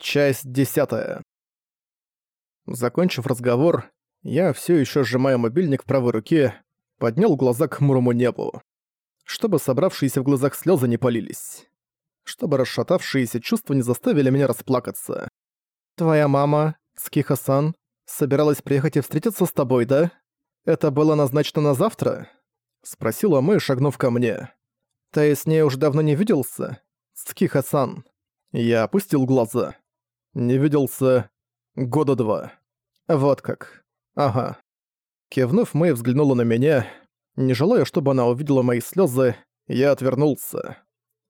Часть десятая. Закончив разговор, я, все еще сжимая мобильник в правой руке, поднял глаза к хмурому небу. Чтобы собравшиеся в глазах слезы не полились. Чтобы расшатавшиеся чувства не заставили меня расплакаться. «Твоя мама, Скиха-сан, собиралась приехать и встретиться с тобой, да? Это было назначено на завтра?» Спросила Мэй, шагнув ко мне. «Ты с ней уже давно не виделся? Скиха-сан». Я опустил глаза. Не виделся года два. Вот как. Ага. Кивнув, Мэй взглянула на меня. Не желая, чтобы она увидела мои слезы, я отвернулся.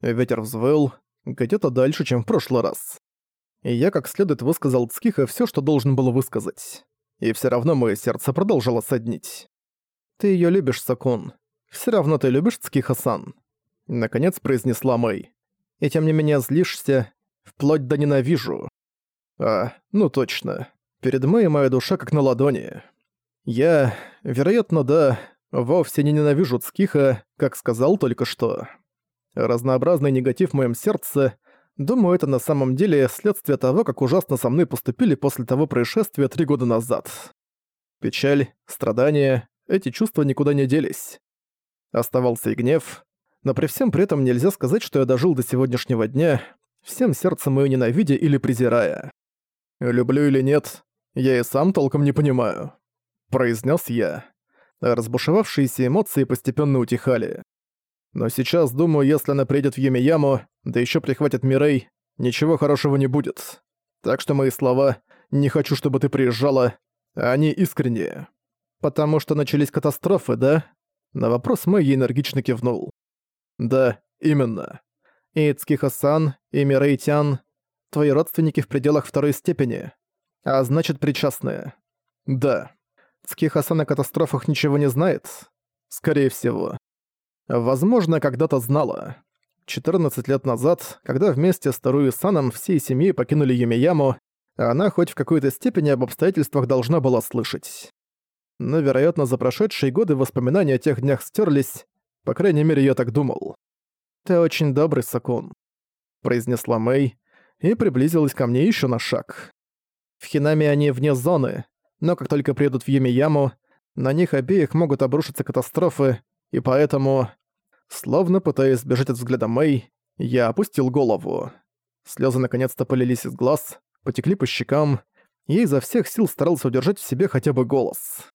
Ветер взвыл, где-то дальше, чем в прошлый раз. И я как следует высказал Цкиха все, что должен был высказать. И все равно мое сердце продолжало соднить. «Ты ее любишь, Сакун. Все равно ты любишь Цкиха-сан», — наконец произнесла Мэй. «И тем не менее злишься, вплоть до ненавижу. А, ну точно. Перед Мэй моя душа как на ладони. Я, вероятно, да, вовсе не ненавижу Цкиха, как сказал только что. Разнообразный негатив в моем сердце, думаю, это на самом деле следствие того, как ужасно со мной поступили после того происшествия три года назад. Печаль, страдания, эти чувства никуда не делись. Оставался и гнев, но при всем при этом нельзя сказать, что я дожил до сегодняшнего дня, всем сердцем её ненавидя или презирая. «Люблю или нет, я и сам толком не понимаю», — произнес я. Разбушевавшиеся эмоции постепенно утихали. Но сейчас, думаю, если она приедет в Юмияму, да еще прихватит Мирей, ничего хорошего не будет. Так что мои слова «не хочу, чтобы ты приезжала», они искренние. Потому что начались катастрофы, да? На вопрос Мэй энергично кивнул. Да, именно. И Цкиха-сан, и Мирей-тян твои родственники в пределах второй степени, а значит причастные. Да. Цкихасан о катастрофах ничего не знает? Скорее всего. Возможно, когда-то знала. 14 лет назад, когда вместе с Тару Саном всей семьей покинули Юмияму, она хоть в какой-то степени об обстоятельствах должна была слышать. Но, вероятно, за прошедшие годы воспоминания о тех днях стерлись, по крайней мере, я так думал. «Ты очень добрый, Сакун», — произнесла Мэй, и приблизилась ко мне еще на шаг. В Хинаме они вне зоны, но как только приедут в Юмияму, на них обеих могут обрушиться катастрофы, и поэтому, словно пытаясь сбежать от взгляда Мэй, я опустил голову. Слезы наконец-то полились из глаз, потекли по щекам, и изо всех сил старался удержать в себе хотя бы голос.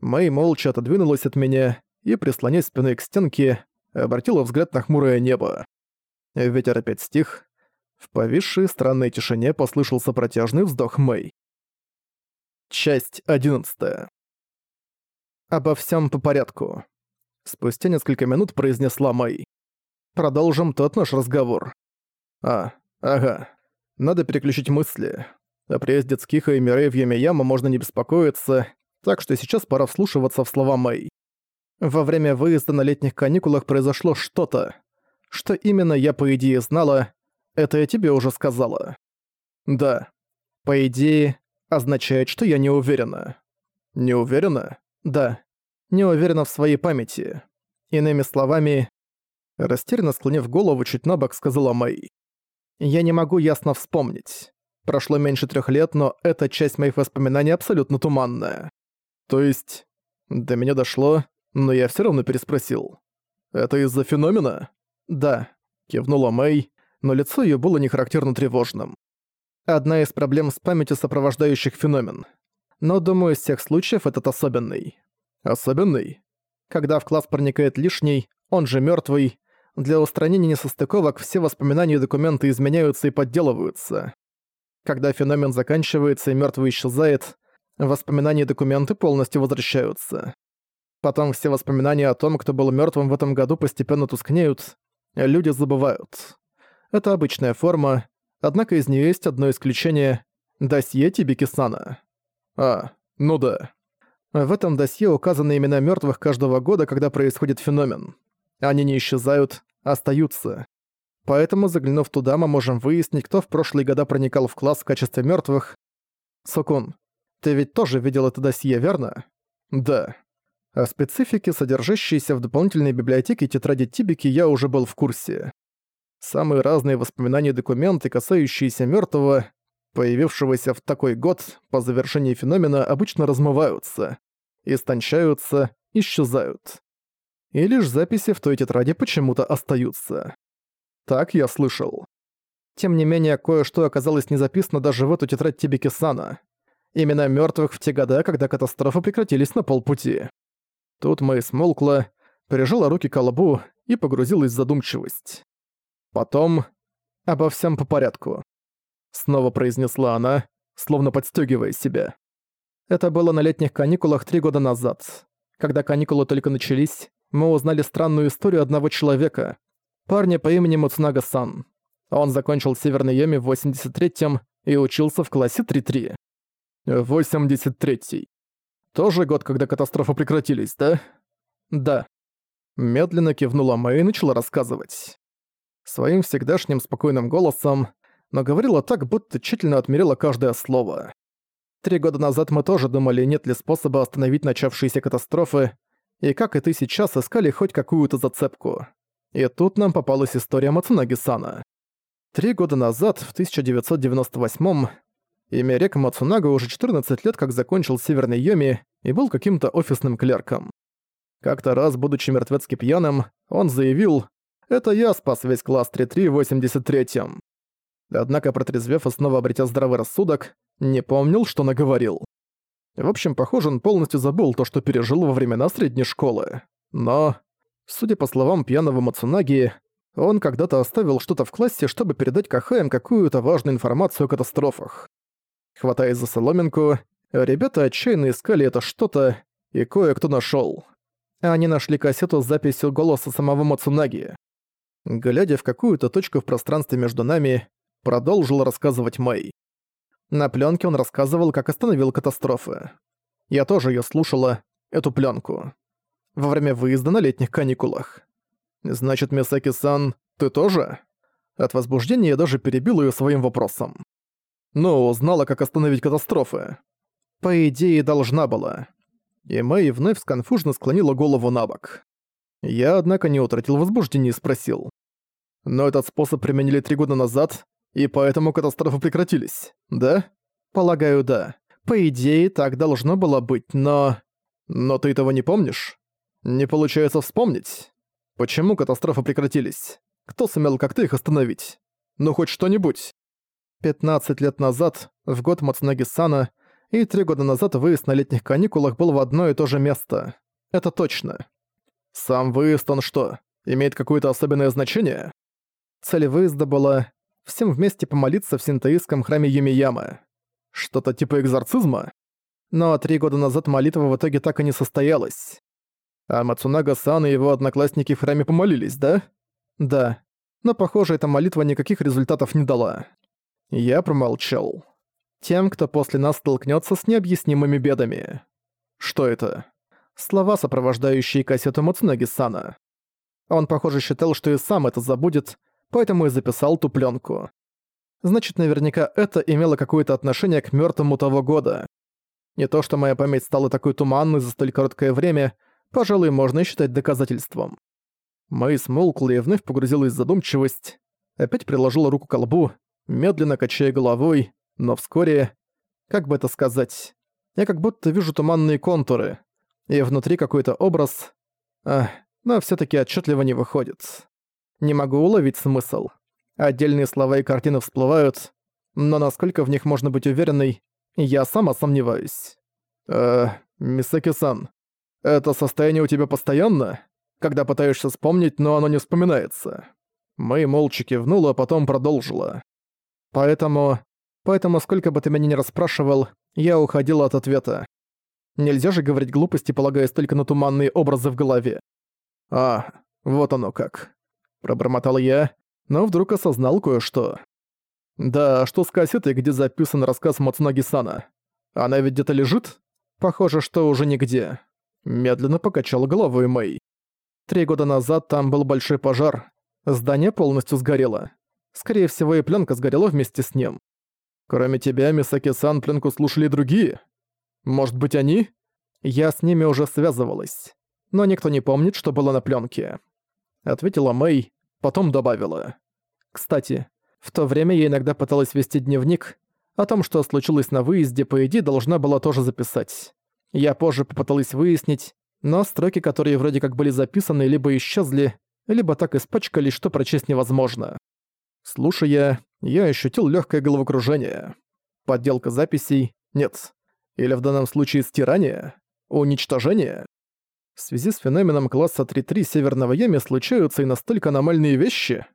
Мэй молча отодвинулась от меня и, прислонясь спиной к стенке, обратила взгляд на хмурое небо. Ветер опять стих, в повисшей странной тишине послышался протяжный вздох Мэй. Часть 11. Обо всем по порядку. Спустя несколько минут произнесла Мэй. Продолжим тот наш разговор. А, ага. Надо переключить мысли. О приезде Цкиха и Мирей в Ямияма можно не беспокоиться, так что сейчас пора вслушиваться в слова Мэй. Во время выезда на летних каникулах произошло что-то. Что именно я по идее знала, это я тебе уже сказала. Да. По идее, означает, что я не уверена. Не уверена? Да. Не уверена в своей памяти. Иными словами, растерянно склонив голову чуть на бок, сказала Мэй. Я не могу ясно вспомнить. Прошло меньше трех лет, но эта часть моих воспоминаний абсолютно туманная. То есть, до меня дошло, но я все равно переспросил. Это из-за феномена? Да, кивнула Мэй, но лицо её было нехарактерно тревожным. Одна из проблем с памятью сопровождающих феномен. Но, думаю, из всех случаев этот особенный. Особенный? Когда в класс проникает лишний, он же мёртвый, для устранения несостыковок все воспоминания и документы изменяются и подделываются. Когда феномен заканчивается и мёртвый исчезает, воспоминания и документы полностью возвращаются. Потом все воспоминания о том, кто был мёртвым в этом году, постепенно тускнеют, люди забывают. Это обычная форма, однако из нее есть одно исключение – досье Тибикисана. А, ну да. В этом досье указаны имена мертвых каждого года, когда происходит феномен. Они не исчезают, а остаются. Поэтому, заглянув туда, мы можем выяснить, кто в прошлые года проникал в класс в качестве мертвых. Сокун, ты ведь тоже видел это досье, верно? Да. О специфике, содержащейся в дополнительной библиотеке тетради Тибики, я уже был в курсе. Самые разные воспоминания и документы, касающиеся мертвого, появившегося в такой год, по завершении феномена обычно размываются, истончаются, исчезают. И лишь записи в той тетради почему-то остаются. Так я слышал. Тем не менее, кое-что оказалось не записано даже в эту тетрадь Тибики-сана. Имена мертвых в те года, когда катастрофы прекратились на полпути. Тут Мэй смолкла, прижала руки к лбу и погрузилась в задумчивость. Потом обо всем по порядку. Снова произнесла она, словно подстегивая себя. Это было на летних каникулах три года назад. Когда каникулы только начались, мы узнали странную историю одного человека, парня по имени Муцунага-сан. Он закончил Северный Йоми в 83-м и учился в классе 3-3. 83-й. Тоже год, когда катастрофы прекратились, да? Да. Медленно кивнула Мэй и начала рассказывать. Своим всегдашним спокойным голосом, но говорила так, будто тщательно отмерила каждое слово. Три года назад мы тоже думали, нет ли способа остановить начавшиеся катастрофы, и как и ты сейчас искали хоть какую-то зацепку. И тут нам попалась история Мацунаги-сана. Три года назад, в 1998-м, имя Река Мацунага уже 14 лет как закончил Северный Йоми и был каким-то офисным клерком. Как-то раз, будучи мертвецки пьяным, он заявил «Это я спас весь класс 3-3 в 83-м». Однако, протрезвев и снова обретя здравый рассудок, не помнил, что наговорил. В общем, похоже, он полностью забыл то, что пережил во времена средней школы. Но, судя по словам пьяного Мацунаги, он когда-то оставил что-то в классе, чтобы передать Кахаям какую-то важную информацию о катастрофах. Хватаясь за соломинку, ребята отчаянно искали это что-то, и кое-кто нашёл. Они нашли кассету с записью голоса самого Мацунаги. Глядя в какую-то точку в пространстве между нами, продолжил рассказывать Мэй. На плёнке он рассказывал, как остановил катастрофы. Я тоже её слушала, эту плёнку. Во время выезда на летних каникулах. «Значит, Мисаки-сан, ты тоже?» От возбуждения я даже перебил её своим вопросом. «Ну, знала, как остановить катастрофы». По идее, должна была. И Мэй вновь сконфужно склонила голову на бок. Я, однако, не утратил возбуждения и спросил. «Но этот способ применили три года назад, и поэтому катастрофы прекратились, да?» «Полагаю, да. По идее, так должно было быть, но...» «Но ты этого не помнишь? Не получается вспомнить?» Почему катастрофы прекратились? Кто сумел как-то их остановить? Ну хоть что-нибудь. 15 лет назад, в год Мацунаги-сана, и три года назад выезд на летних каникулах был в одно и то же место. Это точно. Сам выезд он что, имеет какое-то особенное значение? Цель выезда была всем вместе помолиться в синтоистском храме Юмияма. Что-то типа экзорцизма? Но три года назад молитва в итоге так и не состоялась. А Мацунага-сан и его одноклассники в храме помолились, да? Да. Но, похоже, эта молитва никаких результатов не дала. Я промолчал. Тем, кто после нас столкнется с необъяснимыми бедами. Что это? Слова, сопровождающие кассету Мацунаги-сана. Он, похоже, считал, что и сам это забудет, поэтому и записал ту пленку. Значит, наверняка это имело какое-то отношение к мертвому того года. Не то, что моя память стала такой туманной за столь короткое время, пожалуй, можно считать доказательством. Мэй смолкла и вновь погрузилась в задумчивость, опять приложила руку к колбу, медленно качая головой, но вскоре... Как бы это сказать? Я как будто вижу туманные контуры, и внутри какой-то образ... Ах, но все таки отчетливо не выходит. Не могу уловить смысл. Отдельные слова и картины всплывают, но насколько в них можно быть уверенной, я сама сомневаюсь. Э, Мисаки-сан, это состояние у тебя постоянно? Когда пытаешься вспомнить, но оно не вспоминается. Мэй молча кивнула, а потом продолжила. Поэтому... Поэтому сколько бы ты меня ни расспрашивал, я уходила от ответа. Нельзя же говорить глупости, полагаясь только на туманные образы в голове. А, вот оно как. Пробормотал я, но вдруг осознал кое-что. Да, что с кассетой, где записан рассказ Мацунаги-сана? Она ведь где-то лежит? Похоже, что уже нигде. Медленно покачал головой Мэй. Три года назад там был большой пожар. Здание полностью сгорело. Скорее всего, и пленка сгорела вместе с ним. Кроме тебя, Мисаки-сан, пленку слушали другие? Может быть, они? Я с ними уже связывалась. Но никто не помнит, что было на пленке. Ответила Мэй, потом добавила. Кстати, в то время я иногда пыталась вести дневник, О том, что случилось на выезде, по идее, должна была тоже записать. Я позже попыталась выяснить, но строки, которые вроде как были записаны, либо исчезли, либо так испачкались, что прочесть невозможно. Слушая, я ощутил легкое головокружение. Подделка записей? Нет. Или в данном случае стирание? Уничтожение? В связи с феноменом класса 3-3 Северного Ями случаются и настолько аномальные вещи.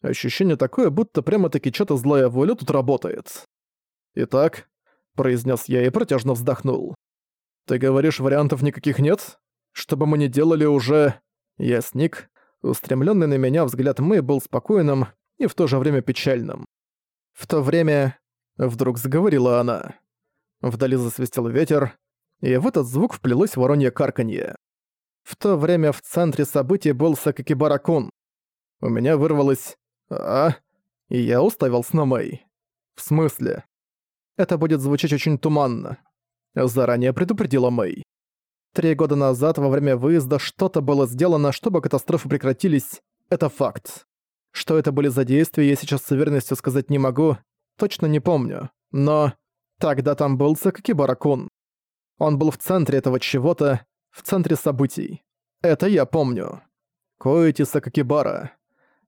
Ощущение такое, будто прямо-таки что-то злая воля тут работает. «Итак», — произнес я и протяжно вздохнул. «Ты говоришь, вариантов никаких нет? Что бы мы ни делали уже...» Я сник. Устремленный на меня взгляд Мэй был спокойным и в то же время печальным. В то время... Вдруг заговорила она. Вдали засвистел ветер, и в этот звук вплелось воронье карканье. В то время в центре событий был Сакакибара-кун. У меня вырвалось «А?» И я уставился на Мэй. «В смысле?» Это будет звучать очень туманно. Заранее предупредила Мэй. Три года назад, во время выезда, что-то было сделано, чтобы катастрофы прекратились. Это факт. Что это были за действия, я сейчас с уверенностью сказать не могу. Точно не помню. Но тогда там был Сакакибара-кун. Он был в центре этого чего-то, в центре событий. Это я помню. Коэти Сакакибара.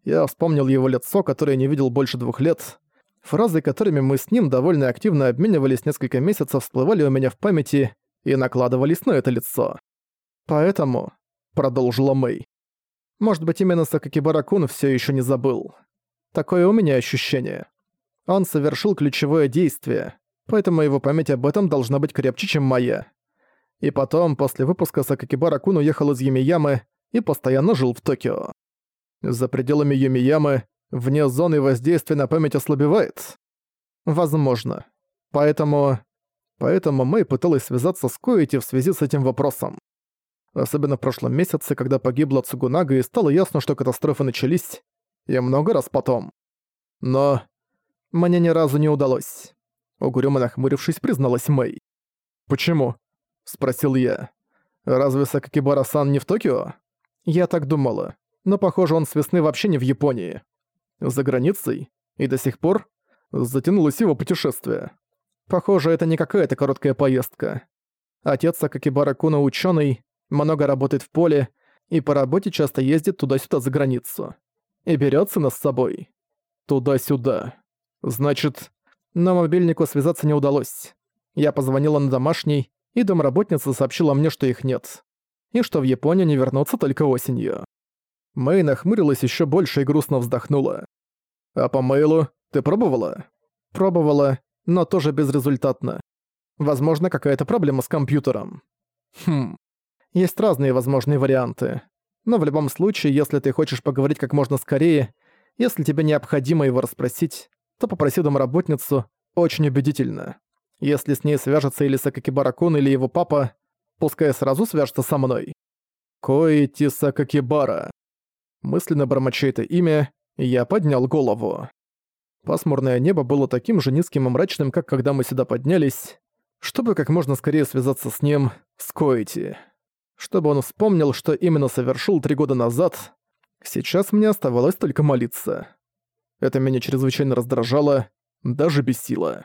Я вспомнил его лицо, которое не видел больше двух лет. Фразы, которыми мы с ним довольно активно обменивались несколько месяцев, всплывали у меня в памяти и накладывались на это лицо. Поэтому, продолжила Мэй, может быть, именно Сакакибара-кун всё ещё не забыл. Такое у меня ощущение. Он совершил ключевое действие, поэтому его память об этом должна быть крепче, чем моя. И потом, после выпуска Сакакибара-кун уехал из Юмиямы и постоянно жил в Токио. За пределами Юмиямы, вне зоны воздействия на память ослабевает? Возможно. Поэтому... Поэтому Мэй пыталась связаться с Коэти в связи с этим вопросом. Особенно в прошлом месяце, когда погибла Цугунага и стало ясно, что катастрофы начались, и много раз потом. Но мне ни разу не удалось. Угрюмо нахмурившись, призналась Мэй. «Почему?» Спросил я. «Разве Сакакибара-сан не в Токио?» Я так думала. Но, похоже, он с весны вообще не в Японии. За границей? И до сих пор? Затянулось его путешествие. Похоже, это не какая-то короткая поездка. Отец Сакакибара-куна ученый, много работает в поле и по работе часто ездит туда-сюда за границу. И берет сына с собой. Туда-сюда. Значит, на мобильнику связаться не удалось. Я позвонила на домашний, и домработница сообщила мне, что их нет. И что в Японию не вернуться только осенью. Мэй нахмурилась еще больше и грустно вздохнула. «А по мейлу ты пробовала?» «Пробовала, но тоже безрезультатно. Возможно, какая-то проблема с компьютером». «Хм. Есть разные возможные варианты. Но в любом случае, если ты хочешь поговорить как можно скорее, если тебе необходимо его расспросить, то попроси домработницу очень убедительно. Если с ней свяжется или Сакакибара-кун, или его папа, пускай сразу свяжется со мной. Коити Сакакибара. Мысленно бормоча это имя, я поднял голову. Пасмурное небо было таким же низким и мрачным, как когда мы сюда поднялись, чтобы как можно скорее связаться с ним, с Коити. Чтобы он вспомнил, что именно совершил три года назад, сейчас мне оставалось только молиться. Это меня чрезвычайно раздражало, даже бесило.